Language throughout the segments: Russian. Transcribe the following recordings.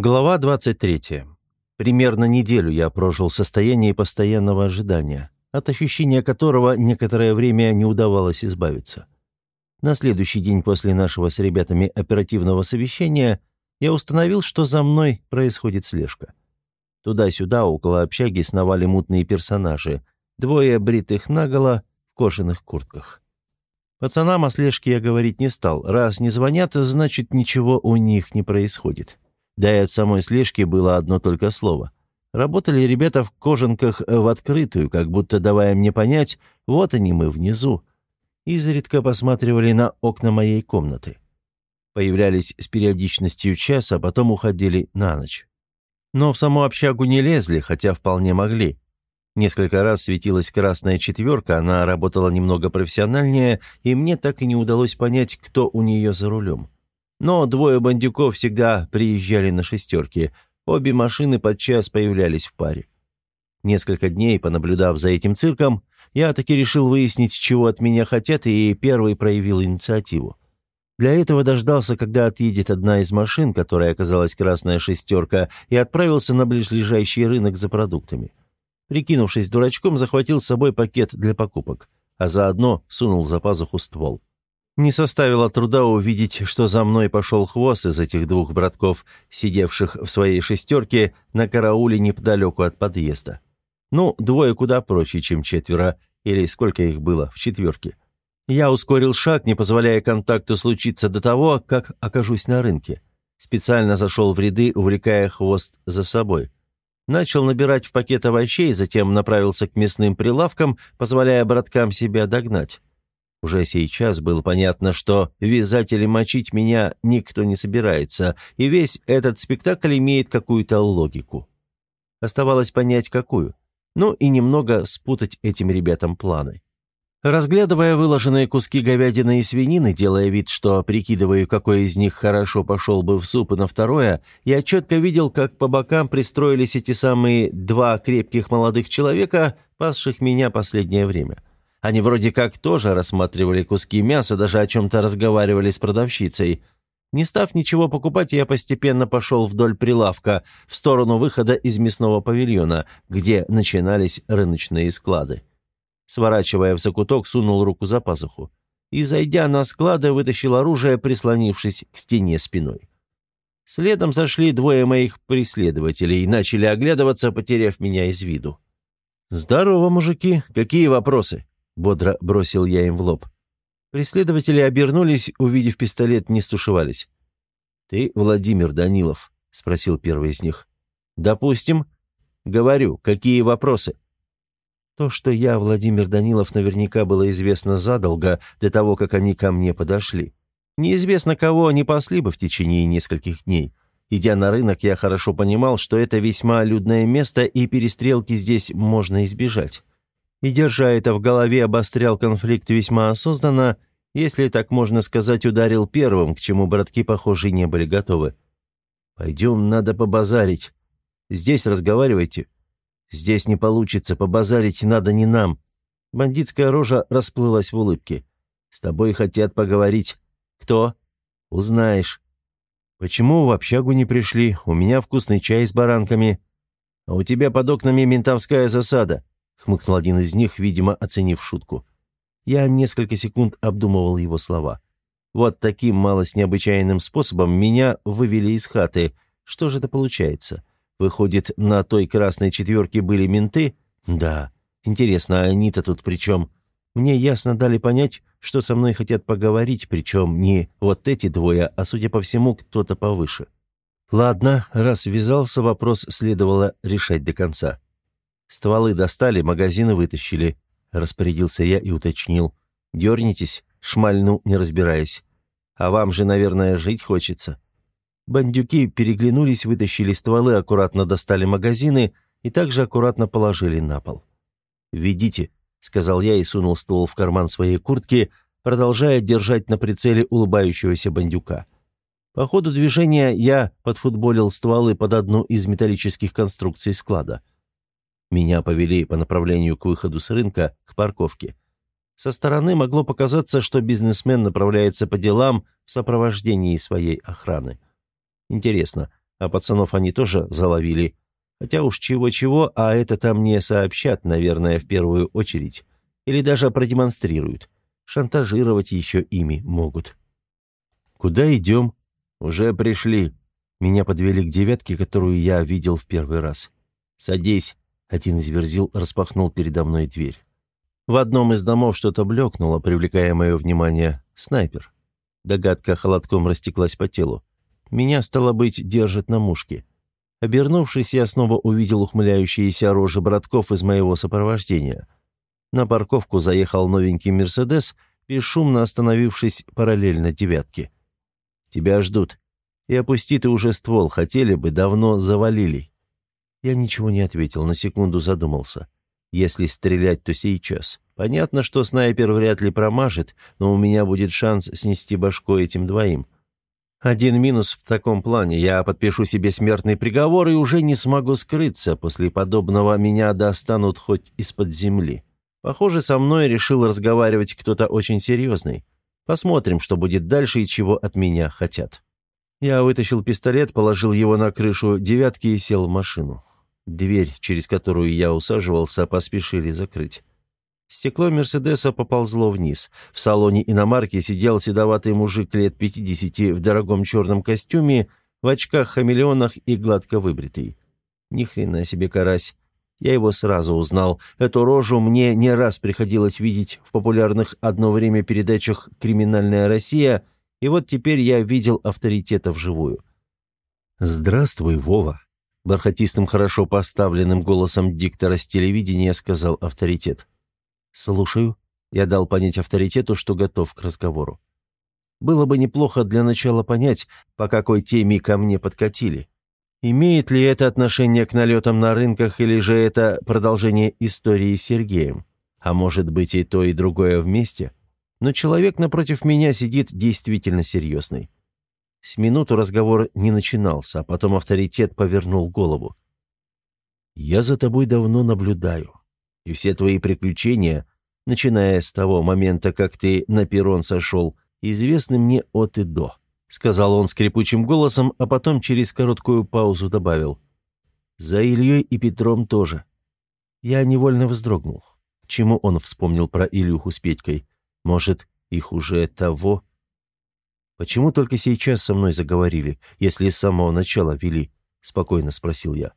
Глава 23. Примерно неделю я прожил в состоянии постоянного ожидания, от ощущения которого некоторое время не удавалось избавиться. На следующий день после нашего с ребятами оперативного совещания я установил, что за мной происходит слежка. Туда-сюда около общаги сновали мутные персонажи, двое бритых наголо в кожаных куртках. Пацанам о слежке я говорить не стал. Раз не звонят, значит, ничего у них не происходит. Да и от самой слежки было одно только слово. Работали ребята в кожанках в открытую, как будто давая мне понять, вот они мы внизу. Изредка посматривали на окна моей комнаты. Появлялись с периодичностью часа, потом уходили на ночь. Но в саму общагу не лезли, хотя вполне могли. Несколько раз светилась красная четверка, она работала немного профессиональнее, и мне так и не удалось понять, кто у нее за рулем. Но двое бандюков всегда приезжали на шестерки, обе машины подчас появлялись в паре. Несколько дней, понаблюдав за этим цирком, я таки решил выяснить, чего от меня хотят, и первый проявил инициативу. Для этого дождался, когда отъедет одна из машин, которая оказалась красная шестерка, и отправился на ближайший рынок за продуктами. Прикинувшись дурачком, захватил с собой пакет для покупок, а заодно сунул за пазуху ствол. Не составило труда увидеть, что за мной пошел хвост из этих двух братков, сидевших в своей шестерке на карауле неподалеку от подъезда. Ну, двое куда проще, чем четверо, или сколько их было в четверке. Я ускорил шаг, не позволяя контакту случиться до того, как окажусь на рынке. Специально зашел в ряды, увлекая хвост за собой. Начал набирать в пакет овощей, затем направился к мясным прилавкам, позволяя браткам себя догнать. Уже сейчас было понятно, что вязать или мочить меня никто не собирается, и весь этот спектакль имеет какую-то логику. Оставалось понять, какую. Ну и немного спутать этим ребятам планы. Разглядывая выложенные куски говядины и свинины, делая вид, что прикидываю, какой из них хорошо пошел бы в суп и на второе, я четко видел, как по бокам пристроились эти самые два крепких молодых человека, пасших меня последнее время. Они вроде как тоже рассматривали куски мяса, даже о чем-то разговаривали с продавщицей. Не став ничего покупать, я постепенно пошел вдоль прилавка, в сторону выхода из мясного павильона, где начинались рыночные склады. Сворачивая в закуток, сунул руку за пазуху. И, зайдя на склады, вытащил оружие, прислонившись к стене спиной. Следом зашли двое моих преследователей и начали оглядываться, потеряв меня из виду. «Здорово, мужики! Какие вопросы?» — бодро бросил я им в лоб. Преследователи обернулись, увидев пистолет, не стушевались. «Ты Владимир Данилов?» — спросил первый из них. «Допустим». «Говорю, какие вопросы?» То, что я, Владимир Данилов, наверняка было известно задолго до того, как они ко мне подошли. Неизвестно, кого они пасли бы в течение нескольких дней. Идя на рынок, я хорошо понимал, что это весьма людное место, и перестрелки здесь можно избежать. И, держа это в голове, обострял конфликт весьма осознанно, если так можно сказать, ударил первым, к чему братки, похоже, не были готовы. «Пойдем, надо побазарить. Здесь разговаривайте», Здесь не получится, побазарить надо не нам». Бандитская рожа расплылась в улыбке. «С тобой хотят поговорить. Кто?» «Узнаешь». «Почему в общагу не пришли? У меня вкусный чай с баранками». «А у тебя под окнами ментовская засада», — хмыкнул один из них, видимо, оценив шутку. Я несколько секунд обдумывал его слова. Вот таким малость необычайным способом меня вывели из хаты. Что же это получается? Выходит, на той красной четверке были менты? Да. Интересно, а они-то тут при чем? Мне ясно дали понять, что со мной хотят поговорить, причем не вот эти двое, а, судя по всему, кто-то повыше. Ладно, раз ввязался, вопрос следовало решать до конца. Стволы достали, магазины вытащили. Распорядился я и уточнил. Дернитесь, шмальну, не разбираясь. А вам же, наверное, жить хочется. Бандюки переглянулись, вытащили стволы, аккуратно достали магазины и также аккуратно положили на пол. «Ведите», — сказал я и сунул ствол в карман своей куртки, продолжая держать на прицеле улыбающегося бандюка. По ходу движения я подфутболил стволы под одну из металлических конструкций склада. Меня повели по направлению к выходу с рынка, к парковке. Со стороны могло показаться, что бизнесмен направляется по делам в сопровождении своей охраны. Интересно, А пацанов они тоже заловили. Хотя уж чего-чего, а это там не сообщат, наверное, в первую очередь. Или даже продемонстрируют. Шантажировать еще ими могут. «Куда идем?» «Уже пришли». Меня подвели к девятке, которую я видел в первый раз. «Садись», — один из верзил распахнул передо мной дверь. В одном из домов что-то блекнуло, привлекая мое внимание. Снайпер. Догадка холодком растеклась по телу. Меня, стало быть, держат на мушке. Обернувшись, я снова увидел ухмыляющиеся рожи братков из моего сопровождения. На парковку заехал новенький «Мерседес», бесшумно остановившись параллельно «девятке». «Тебя ждут. И опусти ты уже ствол, хотели бы, давно завалили». Я ничего не ответил, на секунду задумался. Если стрелять, то сейчас. Понятно, что снайпер вряд ли промажет, но у меня будет шанс снести башку этим двоим. Один минус в таком плане. Я подпишу себе смертный приговор и уже не смогу скрыться. После подобного меня достанут хоть из-под земли. Похоже, со мной решил разговаривать кто-то очень серьезный. Посмотрим, что будет дальше и чего от меня хотят. Я вытащил пистолет, положил его на крышу девятки и сел в машину. Дверь, через которую я усаживался, поспешили закрыть. Стекло Мерседеса поползло вниз. В салоне иномарки сидел седоватый мужик лет 50 в дорогом черном костюме, в очках-хамелеонах и гладко выбритый. Ни хрена себе карась. Я его сразу узнал. Эту рожу мне не раз приходилось видеть в популярных одно время передачах «Криминальная Россия», и вот теперь я видел авторитета вживую. «Здравствуй, Вова», — бархатистым, хорошо поставленным голосом диктора с телевидения сказал авторитет. «Слушаю». Я дал понять авторитету, что готов к разговору. Было бы неплохо для начала понять, по какой теме ко мне подкатили. Имеет ли это отношение к налетам на рынках, или же это продолжение истории с Сергеем? А может быть и то, и другое вместе? Но человек напротив меня сидит действительно серьезный. С минуту разговор не начинался, а потом авторитет повернул голову. «Я за тобой давно наблюдаю и все твои приключения, начиная с того момента, как ты на перрон сошел, известны мне от и до», — сказал он скрипучим голосом, а потом через короткую паузу добавил. «За Ильей и Петром тоже». Я невольно вздрогнул. Чему он вспомнил про Илюху с Петькой? Может, их уже того? «Почему только сейчас со мной заговорили, если с самого начала вели?» — спокойно спросил я.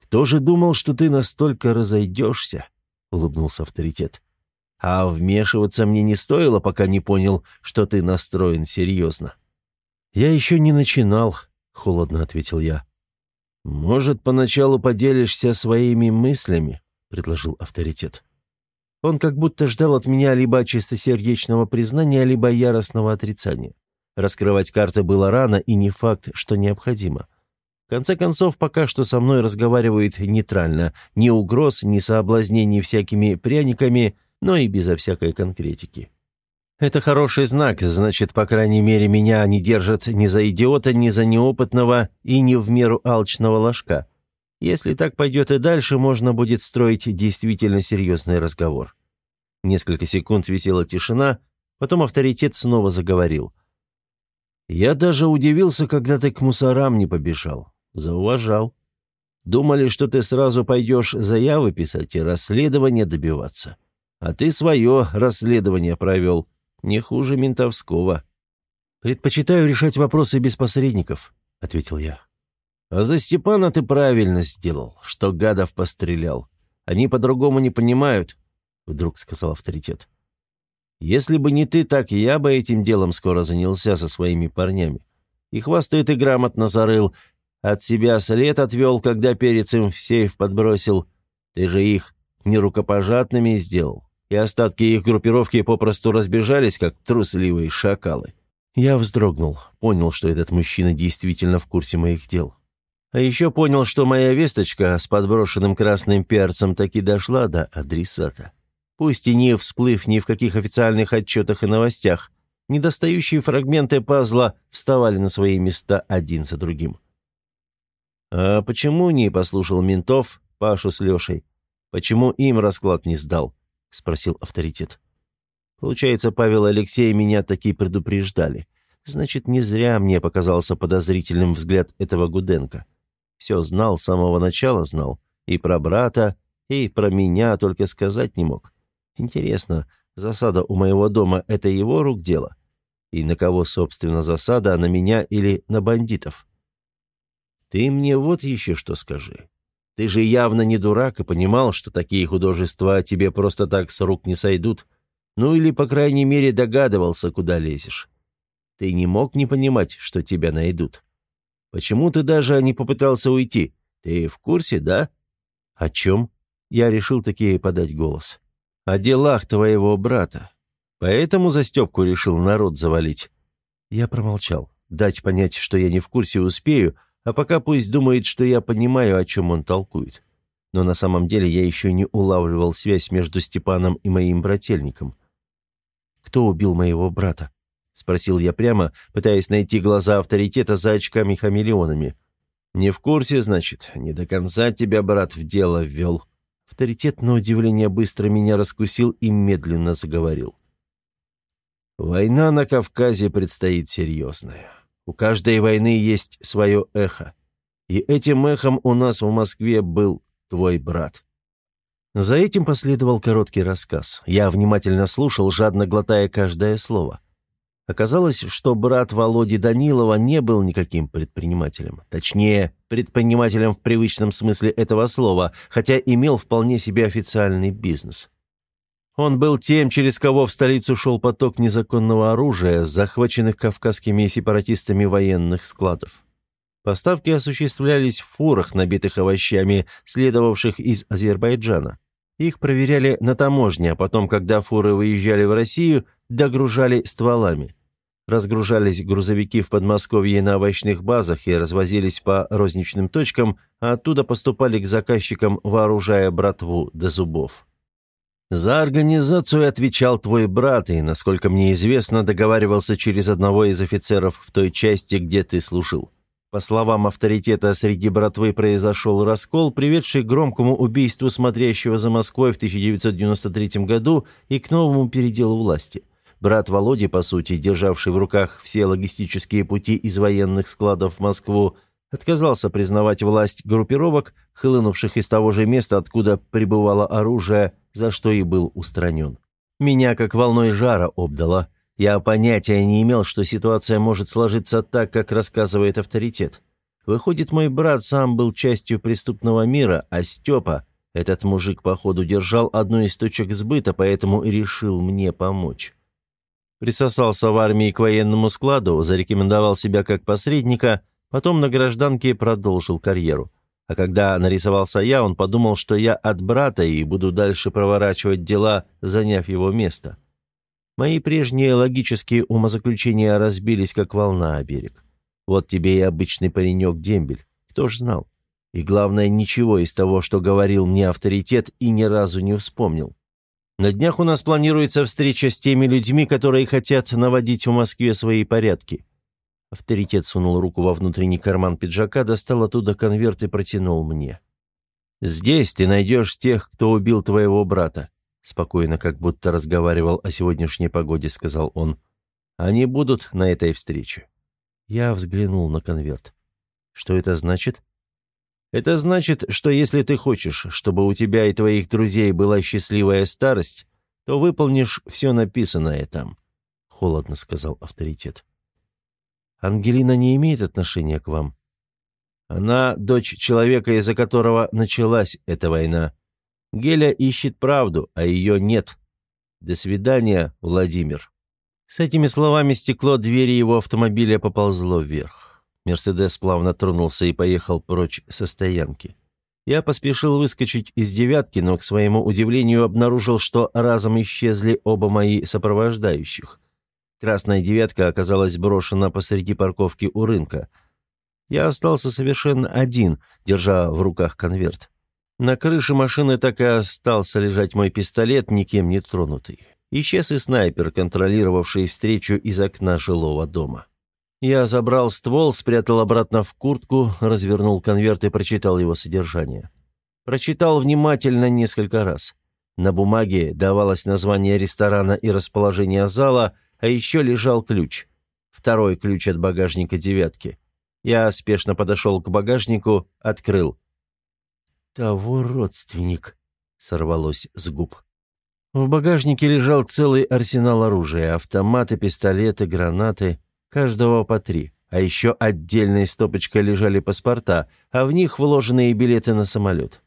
«Кто же думал, что ты настолько разойдешься?» — улыбнулся авторитет. «А вмешиваться мне не стоило, пока не понял, что ты настроен серьезно». «Я еще не начинал», — холодно ответил я. «Может, поначалу поделишься своими мыслями?» — предложил авторитет. Он как будто ждал от меня либо чистосердечного признания, либо яростного отрицания. Раскрывать карты было рано и не факт, что необходимо. В конце концов, пока что со мной разговаривает нейтрально, ни угроз, ни соблазнений всякими пряниками, но и безо всякой конкретики. Это хороший знак, значит, по крайней мере, меня не держат ни за идиота, ни за неопытного и не в меру алчного ложка. Если так пойдет и дальше, можно будет строить действительно серьезный разговор. Несколько секунд висела тишина, потом авторитет снова заговорил. «Я даже удивился, когда ты к мусорам не побежал. Зауважал. Думали, что ты сразу пойдешь заявы писать и расследование добиваться. А ты свое расследование провел. Не хуже ментовского. «Предпочитаю решать вопросы без посредников», — ответил я. «А за Степана ты правильно сделал, что гадов пострелял. Они по-другому не понимают», — вдруг сказал авторитет. «Если бы не ты, так я бы этим делом скоро занялся со своими парнями. И хвосты ты грамотно зарыл, от себя след отвел, когда перец им в сейф подбросил. Ты же их нерукопожатными сделал. И остатки их группировки попросту разбежались, как трусливые шакалы. Я вздрогнул, понял, что этот мужчина действительно в курсе моих дел. А еще понял, что моя весточка с подброшенным красным перцем таки дошла до адресата. Пусть и не всплыв ни в каких официальных отчетах и новостях, недостающие фрагменты пазла вставали на свои места один за другим. «А почему не послушал ментов, Пашу с Лешей? Почему им расклад не сдал?» — спросил авторитет. «Получается, Павел и Алексей меня таки предупреждали. Значит, не зря мне показался подозрительным взгляд этого Гуденко. Все знал, с самого начала знал. И про брата, и про меня, только сказать не мог. Интересно, засада у моего дома — это его рук дело? И на кого, собственно, засада, на меня или на бандитов? Ты мне вот еще что скажи. Ты же явно не дурак и понимал, что такие художества тебе просто так с рук не сойдут. Ну или, по крайней мере, догадывался, куда лезешь. Ты не мог не понимать, что тебя найдут. Почему ты даже не попытался уйти? Ты в курсе, да? О чем? Я решил таки подать голос. О делах твоего брата. Поэтому за Степку решил народ завалить. Я промолчал. Дать понять, что я не в курсе, успею, а пока пусть думает, что я понимаю, о чем он толкует. Но на самом деле я еще не улавливал связь между Степаном и моим брательником. «Кто убил моего брата?» — спросил я прямо, пытаясь найти глаза авторитета за очками-хамелеонами. «Не в курсе, значит, не до конца тебя брат в дело ввел». Авторитет, на удивление, быстро меня раскусил и медленно заговорил. «Война на Кавказе предстоит серьезная. У каждой войны есть свое эхо. И этим эхом у нас в Москве был твой брат». За этим последовал короткий рассказ. Я внимательно слушал, жадно глотая каждое слово. Оказалось, что брат Володи Данилова не был никаким предпринимателем. Точнее, предпринимателем в привычном смысле этого слова, хотя имел вполне себе официальный бизнес. Он был тем, через кого в столицу шел поток незаконного оружия, захваченных кавказскими сепаратистами военных складов. Поставки осуществлялись в фурах, набитых овощами, следовавших из Азербайджана. Их проверяли на таможне, а потом, когда фуры выезжали в Россию, догружали стволами. Разгружались грузовики в Подмосковье на овощных базах и развозились по розничным точкам, а оттуда поступали к заказчикам, вооружая братву до зубов. «За организацию отвечал твой брат, и, насколько мне известно, договаривался через одного из офицеров в той части, где ты служил. По словам авторитета, среди братвы произошел раскол, приведший к громкому убийству смотрящего за Москвой в 1993 году и к новому переделу власти. Брат Володи, по сути, державший в руках все логистические пути из военных складов в Москву, отказался признавать власть группировок, хлынувших из того же места, откуда прибывало оружие, за что и был устранен. Меня как волной жара обдало. Я понятия не имел, что ситуация может сложиться так, как рассказывает авторитет. Выходит, мой брат сам был частью преступного мира, а Степа, этот мужик, походу, держал одну из точек сбыта, поэтому и решил мне помочь. Присосался в армии к военному складу, зарекомендовал себя как посредника, потом на гражданке продолжил карьеру. А когда нарисовался я, он подумал, что я от брата и буду дальше проворачивать дела, заняв его место. Мои прежние логические умозаключения разбились, как волна о берег. Вот тебе и обычный паренек-дембель. Кто ж знал? И главное, ничего из того, что говорил мне авторитет, и ни разу не вспомнил. На днях у нас планируется встреча с теми людьми, которые хотят наводить в Москве свои порядки. Авторитет сунул руку во внутренний карман пиджака, достал оттуда конверт и протянул мне. «Здесь ты найдешь тех, кто убил твоего брата», — спокойно, как будто разговаривал о сегодняшней погоде, сказал он. «Они будут на этой встрече». Я взглянул на конверт. «Что это значит?» «Это значит, что если ты хочешь, чтобы у тебя и твоих друзей была счастливая старость, то выполнишь все написанное там», — холодно сказал авторитет. Ангелина не имеет отношения к вам. Она дочь человека, из-за которого началась эта война. Геля ищет правду, а ее нет. До свидания, Владимир». С этими словами стекло двери его автомобиля поползло вверх. Мерседес плавно тронулся и поехал прочь со стоянки. Я поспешил выскочить из «девятки», но, к своему удивлению, обнаружил, что разом исчезли оба мои сопровождающих. Красная девятка оказалась брошена посреди парковки у рынка. Я остался совершенно один, держа в руках конверт. На крыше машины так и остался лежать мой пистолет, никем не тронутый. Исчез и снайпер, контролировавший встречу из окна жилого дома. Я забрал ствол, спрятал обратно в куртку, развернул конверт и прочитал его содержание. Прочитал внимательно несколько раз. На бумаге давалось название ресторана и расположение зала – а еще лежал ключ. второй ключ от багажника «девятки». Я спешно подошел к багажнику, открыл. «Того родственник», — сорвалось с губ. В багажнике лежал целый арсенал оружия, автоматы, пистолеты, гранаты, каждого по три. А еще отдельной стопочкой лежали паспорта, а в них вложенные билеты на самолет.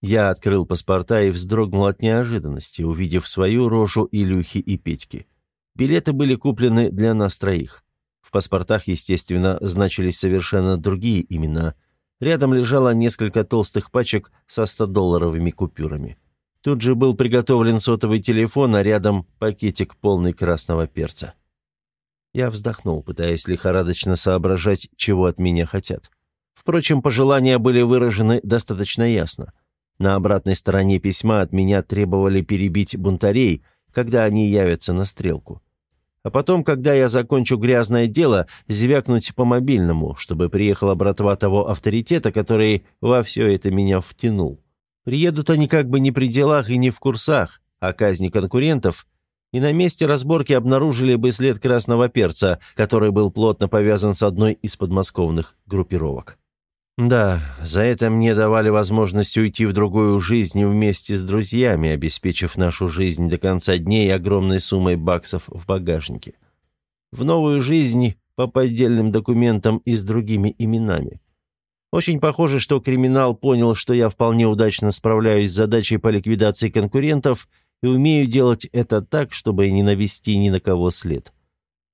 Я открыл паспорта и вздрогнул от неожиданности, увидев свою рожу Илюхи и Петьки. Билеты были куплены для нас троих. В паспортах, естественно, значились совершенно другие имена. Рядом лежало несколько толстых пачек со 100-долларовыми купюрами. Тут же был приготовлен сотовый телефон, а рядом пакетик полный красного перца. Я вздохнул, пытаясь лихорадочно соображать, чего от меня хотят. Впрочем, пожелания были выражены достаточно ясно. На обратной стороне письма от меня требовали перебить бунтарей, когда они явятся на стрелку. А потом, когда я закончу грязное дело, звякнуть по мобильному, чтобы приехала братва того авторитета, который во все это меня втянул. Приедут они как бы не при делах и не в курсах, а казни конкурентов, и на месте разборки обнаружили бы след красного перца, который был плотно повязан с одной из подмосковных группировок. Да, за это мне давали возможность уйти в другую жизнь вместе с друзьями, обеспечив нашу жизнь до конца дней огромной суммой баксов в багажнике. В новую жизнь по поддельным документам и с другими именами. Очень похоже, что криминал понял, что я вполне удачно справляюсь с задачей по ликвидации конкурентов и умею делать это так, чтобы не навести ни на кого след.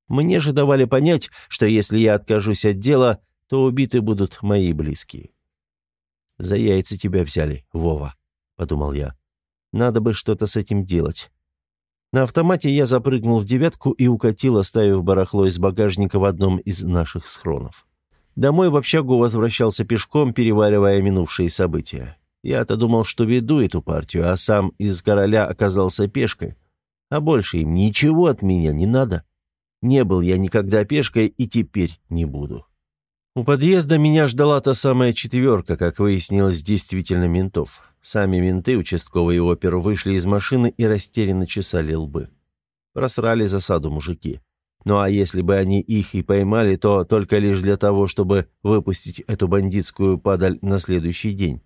Мне же давали понять, что если я откажусь от дела, то убиты будут мои близкие. «За яйца тебя взяли, Вова», — подумал я. «Надо бы что-то с этим делать». На автомате я запрыгнул в девятку и укатил, оставив барахло из багажника в одном из наших схронов. Домой в общагу возвращался пешком, переваривая минувшие события. Я-то думал, что веду эту партию, а сам из короля оказался пешкой. А больше им ничего от меня не надо. Не был я никогда пешкой и теперь не буду. У подъезда меня ждала та самая четверка, как выяснилось, действительно ментов. Сами менты, участковые опер, вышли из машины и растерянно чесали лбы. Просрали засаду мужики. Ну а если бы они их и поймали, то только лишь для того, чтобы выпустить эту бандитскую падаль на следующий день.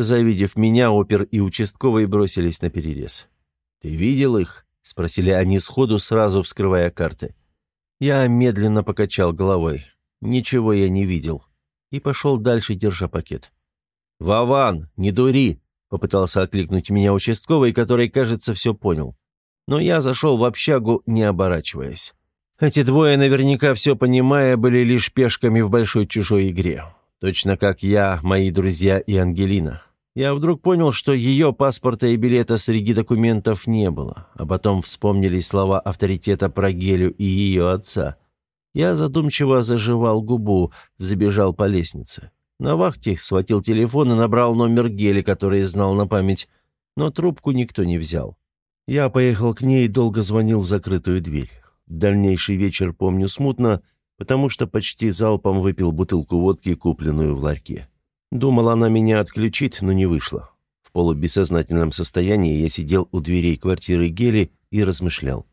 Завидев меня, опер и участковые бросились на перерез. «Ты видел их?» — спросили они сходу, сразу вскрывая карты. Я медленно покачал головой. Ничего я не видел. И пошел дальше, держа пакет. «Вован, не дури!» — попытался окликнуть меня участковый, который, кажется, все понял. Но я зашел в общагу, не оборачиваясь. Эти двое, наверняка все понимая, были лишь пешками в большой чужой игре. Точно как я, мои друзья и Ангелина. Я вдруг понял, что ее паспорта и билета среди документов не было, а потом вспомнились слова авторитета про Гелю и ее отца — я задумчиво заживал губу, взбежал по лестнице. На вахте схватил телефон и набрал номер Гели, который знал на память, но трубку никто не взял. Я поехал к ней и долго звонил в закрытую дверь. Дальнейший вечер помню смутно, потому что почти залпом выпил бутылку водки, купленную в ларьке. Думал, она меня отключит, но не вышло. В полубессознательном состоянии я сидел у дверей квартиры Гели и размышлял.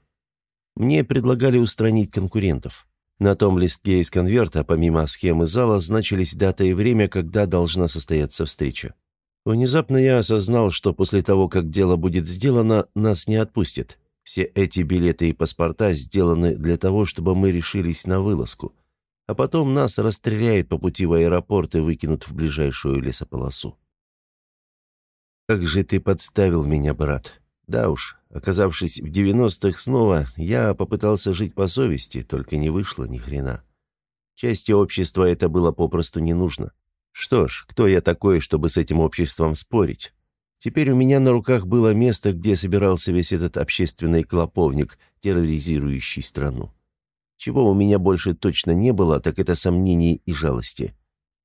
Мне предлагали устранить конкурентов. На том листке из конверта, помимо схемы зала, значились дата и время, когда должна состояться встреча. Внезапно я осознал, что после того, как дело будет сделано, нас не отпустят. Все эти билеты и паспорта сделаны для того, чтобы мы решились на вылазку. А потом нас расстреляют по пути в аэропорт и выкинут в ближайшую лесополосу. «Как же ты подставил меня, брат!» Да уж, оказавшись в девяностых снова, я попытался жить по совести, только не вышло ни хрена. Части общества это было попросту не нужно. Что ж, кто я такой, чтобы с этим обществом спорить? Теперь у меня на руках было место, где собирался весь этот общественный клоповник, терроризирующий страну. Чего у меня больше точно не было, так это сомнений и жалости.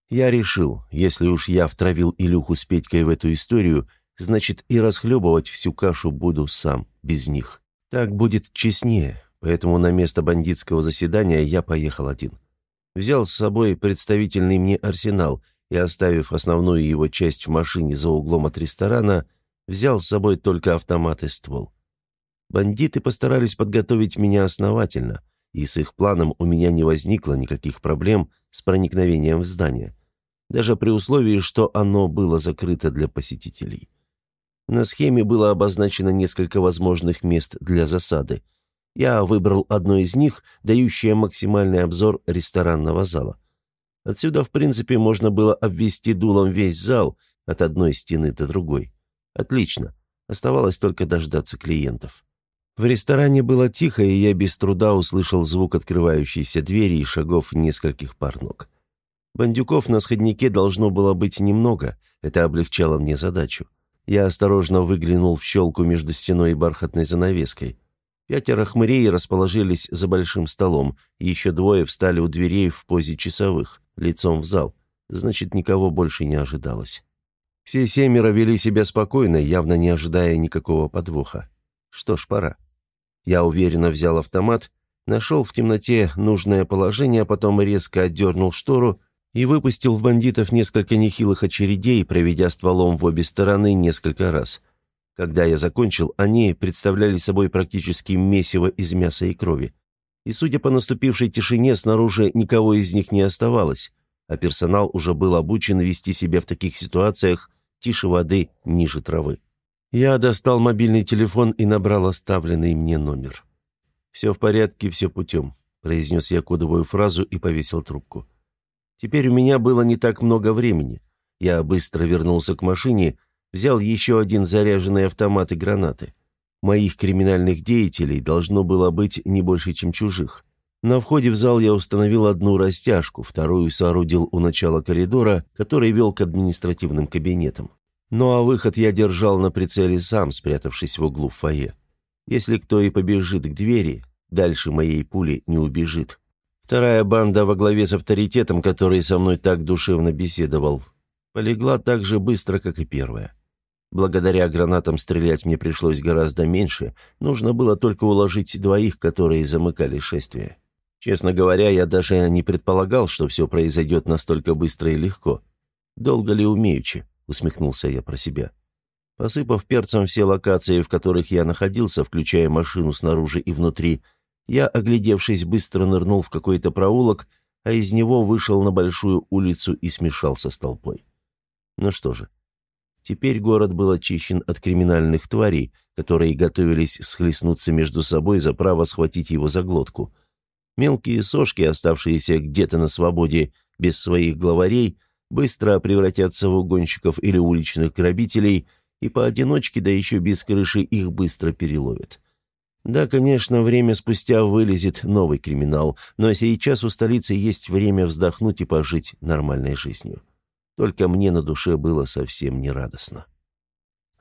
Я решил, если уж я втравил Илюху с Петькой в эту историю – значит и расхлебывать всю кашу буду сам, без них. Так будет честнее, поэтому на место бандитского заседания я поехал один. Взял с собой представительный мне арсенал и, оставив основную его часть в машине за углом от ресторана, взял с собой только автомат и ствол. Бандиты постарались подготовить меня основательно, и с их планом у меня не возникло никаких проблем с проникновением в здание, даже при условии, что оно было закрыто для посетителей. На схеме было обозначено несколько возможных мест для засады. Я выбрал одно из них, дающее максимальный обзор ресторанного зала. Отсюда, в принципе, можно было обвести дулом весь зал от одной стены до другой. Отлично. Оставалось только дождаться клиентов. В ресторане было тихо, и я без труда услышал звук открывающейся двери и шагов нескольких пар ног. Бандюков на сходнике должно было быть немного, это облегчало мне задачу. Я осторожно выглянул в щелку между стеной и бархатной занавеской. Пятеро хмырей расположились за большим столом, еще двое встали у дверей в позе часовых, лицом в зал. Значит, никого больше не ожидалось. Все семеро вели себя спокойно, явно не ожидая никакого подвоха. Что ж, пора. Я уверенно взял автомат, нашел в темноте нужное положение, а потом резко отдернул штору и выпустил в бандитов несколько нехилых очередей, проведя стволом в обе стороны несколько раз. Когда я закончил, они представляли собой практически месиво из мяса и крови. И, судя по наступившей тишине, снаружи никого из них не оставалось, а персонал уже был обучен вести себя в таких ситуациях тише воды, ниже травы. Я достал мобильный телефон и набрал оставленный мне номер. «Все в порядке, все путем», — произнес я кодовую фразу и повесил трубку. Теперь у меня было не так много времени. Я быстро вернулся к машине, взял еще один заряженный автомат и гранаты. Моих криминальных деятелей должно было быть не больше, чем чужих. На входе в зал я установил одну растяжку, вторую соорудил у начала коридора, который вел к административным кабинетам. Ну а выход я держал на прицеле сам, спрятавшись в углу фойе. Если кто и побежит к двери, дальше моей пули не убежит. Вторая банда во главе с авторитетом, который со мной так душевно беседовал, полегла так же быстро, как и первая. Благодаря гранатам стрелять мне пришлось гораздо меньше, нужно было только уложить двоих, которые замыкали шествие. Честно говоря, я даже не предполагал, что все произойдет настолько быстро и легко. Долго ли умеючи, усмехнулся я про себя. Посыпав перцем все локации, в которых я находился, включая машину снаружи и внутри, я, оглядевшись, быстро нырнул в какой-то проулок, а из него вышел на большую улицу и смешался с толпой. Ну что же, теперь город был очищен от криминальных тварей, которые готовились схлестнуться между собой за право схватить его за глотку. Мелкие сошки, оставшиеся где-то на свободе без своих главарей, быстро превратятся в угонщиков или уличных грабителей, и поодиночке, да еще без крыши, их быстро переловят. Да, конечно, время спустя вылезет новый криминал, но сейчас у столицы есть время вздохнуть и пожить нормальной жизнью. Только мне на душе было совсем нерадостно.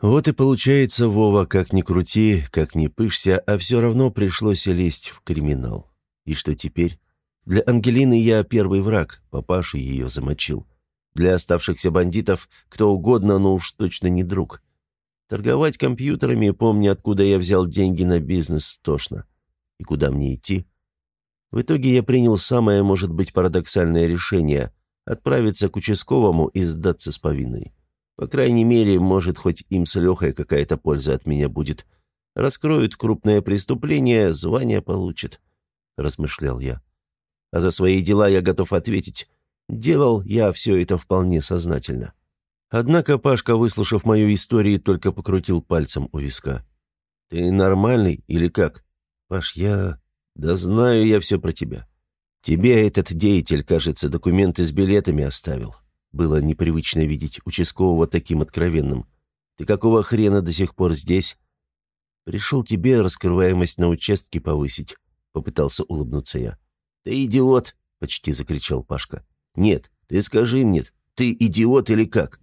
Вот и получается, Вова, как ни крути, как ни пышься, а все равно пришлось лезть в криминал. И что теперь? Для Ангелины я первый враг, папаша ее замочил. Для оставшихся бандитов кто угодно, но уж точно не друг. Торговать компьютерами, помня, откуда я взял деньги на бизнес, тошно. И куда мне идти? В итоге я принял самое, может быть, парадоксальное решение – отправиться к участковому и сдаться с повинной. По крайней мере, может, хоть им с Лехой какая-то польза от меня будет. Раскроют крупное преступление, звание получат, – размышлял я. А за свои дела я готов ответить. Делал я все это вполне сознательно. Однако Пашка, выслушав мою историю, только покрутил пальцем у виска. «Ты нормальный или как?» «Паш, я... Да знаю я все про тебя. Тебе этот деятель, кажется, документы с билетами оставил. Было непривычно видеть участкового таким откровенным. Ты какого хрена до сих пор здесь?» «Пришел тебе раскрываемость на участке повысить», — попытался улыбнуться я. «Ты идиот!» — почти закричал Пашка. «Нет, ты скажи мне, ты идиот или как?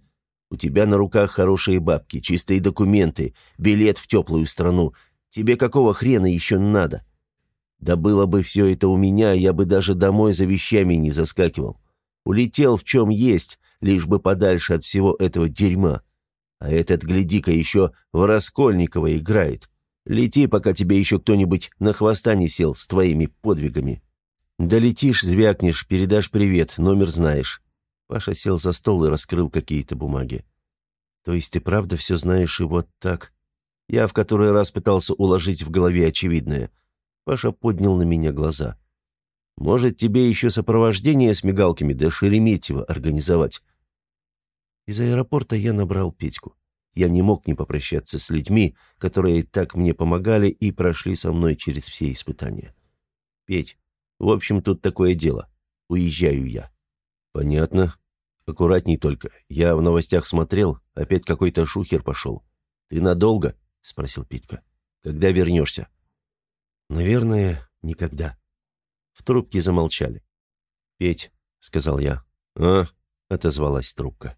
У тебя на руках хорошие бабки, чистые документы, билет в теплую страну. Тебе какого хрена еще надо? Да было бы все это у меня, я бы даже домой за вещами не заскакивал. Улетел в чем есть, лишь бы подальше от всего этого дерьма. А этот, гляди-ка, еще в Раскольникова играет. Лети, пока тебе еще кто-нибудь на хвоста не сел с твоими подвигами. Долетишь, звякнешь, передашь привет, номер знаешь. Паша сел за стол и раскрыл какие-то бумаги. «То есть ты правда все знаешь и вот так?» Я в который раз пытался уложить в голове очевидное. Паша поднял на меня глаза. «Может, тебе еще сопровождение с мигалками до Шереметьево организовать?» Из аэропорта я набрал Петьку. Я не мог не попрощаться с людьми, которые так мне помогали и прошли со мной через все испытания. «Петь, в общем, тут такое дело. Уезжаю я». «Понятно. Аккуратней только. Я в новостях смотрел, опять какой-то шухер пошел. Ты надолго?» — спросил Петька. «Когда вернешься?» «Наверное, никогда». В трубке замолчали. «Петь», — сказал я. «А?» — отозвалась трубка.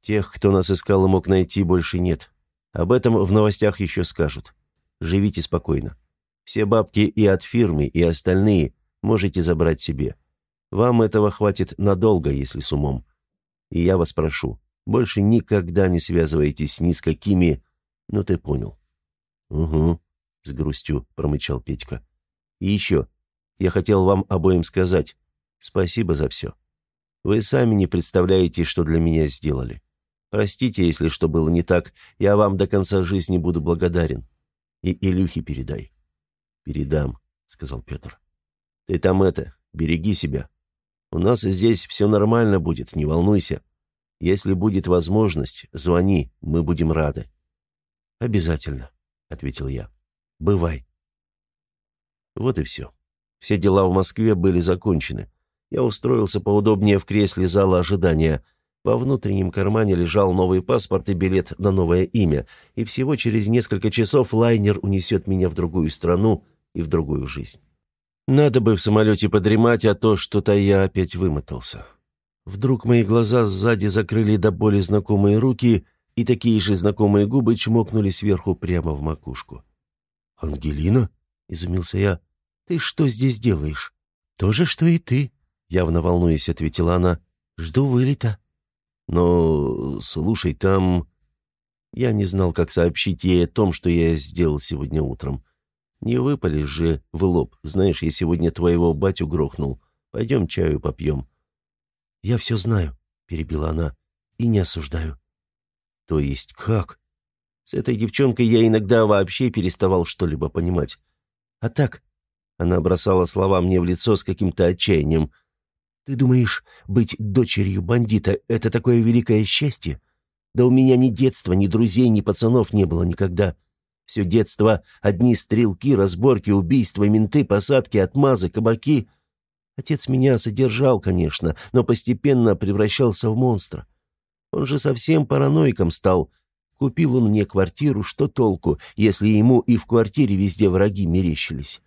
«Тех, кто нас искал и мог найти, больше нет. Об этом в новостях еще скажут. Живите спокойно. Все бабки и от фирмы, и остальные можете забрать себе. Вам этого хватит надолго, если с умом. И я вас прошу, больше никогда не связывайтесь ни с какими... Ну, ты понял». «Угу», — с грустью промычал Петька. «И еще, я хотел вам обоим сказать спасибо за все. Вы сами не представляете, что для меня сделали. Простите, если что было не так, я вам до конца жизни буду благодарен. И Илюхе передай». «Передам», — сказал Петр. «Ты там это, береги себя. У нас здесь все нормально будет, не волнуйся. Если будет возможность, звони, мы будем рады». «Обязательно», — ответил я. «Бывай». Вот и все. Все дела в Москве были закончены. Я устроился поудобнее в кресле зала ожидания. Во внутреннем кармане лежал новый паспорт и билет на новое имя, и всего через несколько часов лайнер унесет меня в другую страну и в другую жизнь. Надо бы в самолете подремать, а то что-то я опять вымотался. Вдруг мои глаза сзади закрыли до боли знакомые руки, и такие же знакомые губы чмокнули сверху прямо в макушку. «Ангелина?» — изумился я. «Ты что здесь делаешь?» «То же, что и ты», — явно волнуясь, ответила она. «Жду вылета». «Но, слушай, там...» Я не знал, как сообщить ей о том, что я сделал сегодня утром. Не выпали же в лоб. Знаешь, я сегодня твоего батю грохнул. Пойдем чаю попьем». «Я все знаю», — перебила она, — «и не осуждаю». «То есть как?» С этой девчонкой я иногда вообще переставал что-либо понимать. А так, она бросала слова мне в лицо с каким-то отчаянием. «Ты думаешь, быть дочерью бандита — это такое великое счастье? Да у меня ни детства, ни друзей, ни пацанов не было никогда. Все детство — одни стрелки, разборки, убийства, менты, посадки, отмазы, кабаки. Отец меня содержал, конечно, но постепенно превращался в монстра. Он же совсем параноиком стал. Купил он мне квартиру, что толку, если ему и в квартире везде враги мерещились?»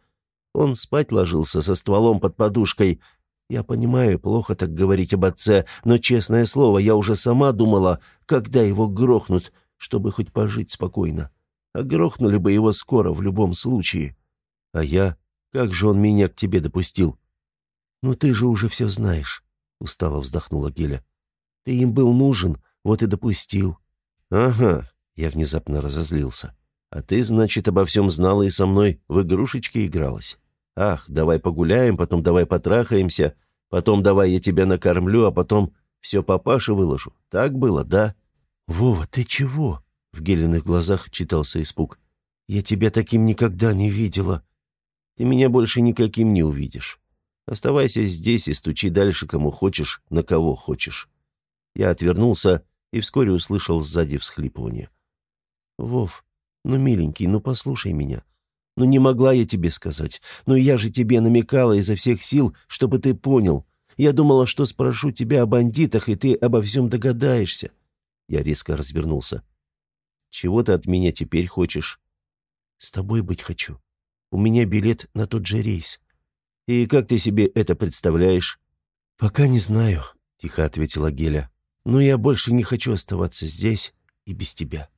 Он спать ложился со стволом под подушкой. Я понимаю, плохо так говорить об отце, но, честное слово, я уже сама думала, когда его грохнут, чтобы хоть пожить спокойно. А грохнули бы его скоро в любом случае. А я... Как же он меня к тебе допустил? «Ну ты же уже все знаешь», — устало вздохнула Геля. «Ты им был нужен, вот и допустил». «Ага», — я внезапно разозлился. «А ты, значит, обо всем знала и со мной в игрушечки игралась». Ах, давай погуляем, потом давай потрахаемся, потом давай я тебя накормлю, а потом все папаше выложу. Так было, да?» «Вова, ты чего?» — в Гелиных глазах читался испуг. «Я тебя таким никогда не видела. Ты меня больше никаким не увидишь. Оставайся здесь и стучи дальше, кому хочешь, на кого хочешь». Я отвернулся и вскоре услышал сзади всхлипывание. «Вов, ну, миленький, ну послушай меня. Ну не могла я тебе сказать. Но я же тебе намекала изо всех сил, чтобы ты понял. Я думала, что спрошу тебя о бандитах, и ты обо всем догадаешься». Я резко развернулся. «Чего ты от меня теперь хочешь?» «С тобой быть хочу. У меня билет на тот же рейс». «И как ты себе это представляешь?» «Пока не знаю», — тихо ответила Геля. «Но я больше не хочу оставаться здесь и без тебя».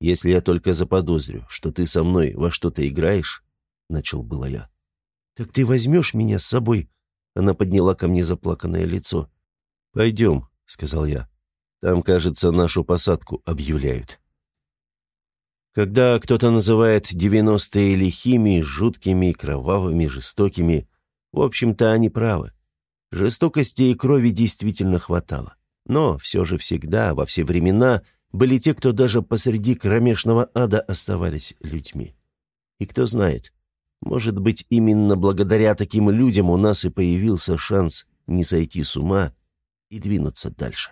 Если я только заподозрю, что ты со мной во что-то играешь, — начал было я. «Так ты возьмешь меня с собой?» Она подняла ко мне заплаканное лицо. «Пойдем», — сказал я. «Там, кажется, нашу посадку объявляют». Когда кто-то называет девяностые лихими, жуткими, кровавыми, жестокими, в общем-то, они правы. Жестокости и крови действительно хватало. Но все же всегда, во все времена, были те, кто даже посреди кромешного ада оставались людьми. И кто знает, Может быть, именно благодаря таким людям у нас и появился шанс не сойти с ума и двинуться дальше.